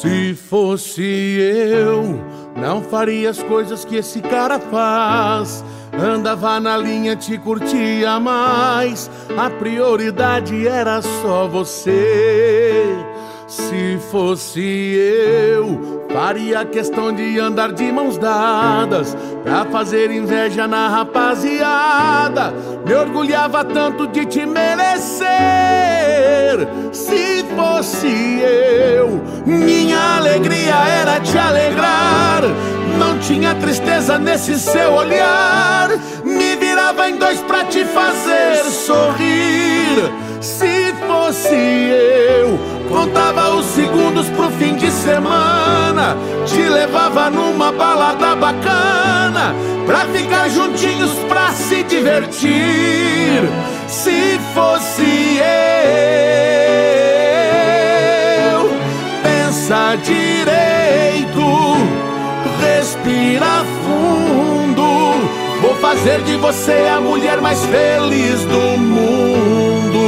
Se fosse eu, não faria as coisas que esse cara faz. Andava na linha, te curtia mais. A prioridade era só você. Se fosse eu, faria questão de andar de mãos dadas pra fazer inveja na rapaziada. Me orgulhava tanto de te merecer. Se fosse eu, te alegrar. Não tinha tristeza nesse seu olhar. Me virava em dois pra te fazer sorrir. Se fosse eu, contava os segundos pro fim de semana. Te levava numa balada bacana. Pra ficar juntinhos pra se divertir. Se fosse eu, pensa direito, fazer de você a mulher mais feliz do mundo.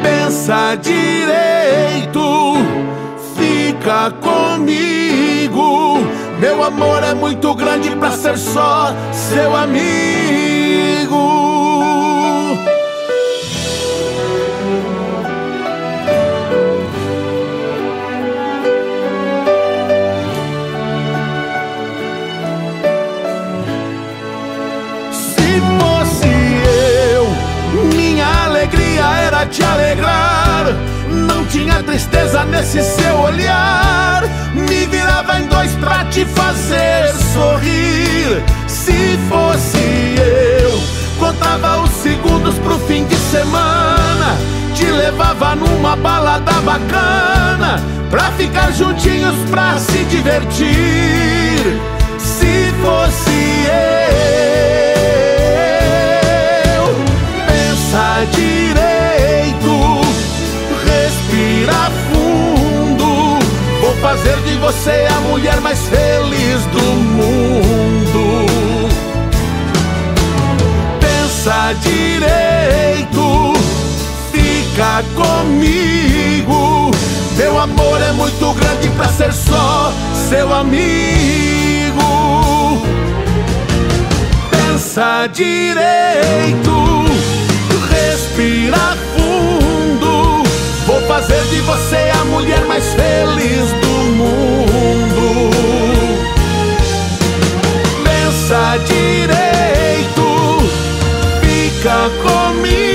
Pensa direito, fica comigo. Meu amor é muito grande pra ser só seu amigo. Te alegrar. Não tinha tristeza nesse seu olhar. Me virava em dois pra te fazer sorrir. Se fosse eu, contava os segundos pro fim de semana. Te levava numa balada bacana. Pra ficar juntinhos pra se divertir. Se fosse eu, fazer de você a mulher mais feliz do mundo. Pensa direito, fica comigo. Meu amor é muito grande pra ser só seu amigo. Pensa direito, respira fundo. Vou fazer de você fica comigo.